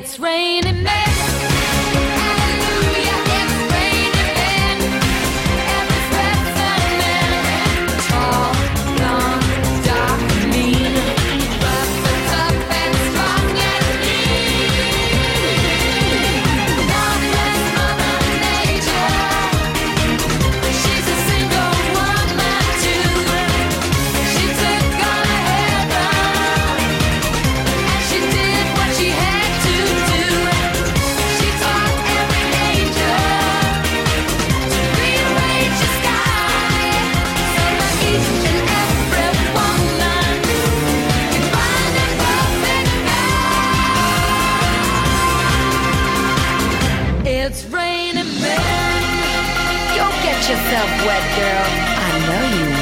it's raining. Yourself wet, girl. I know you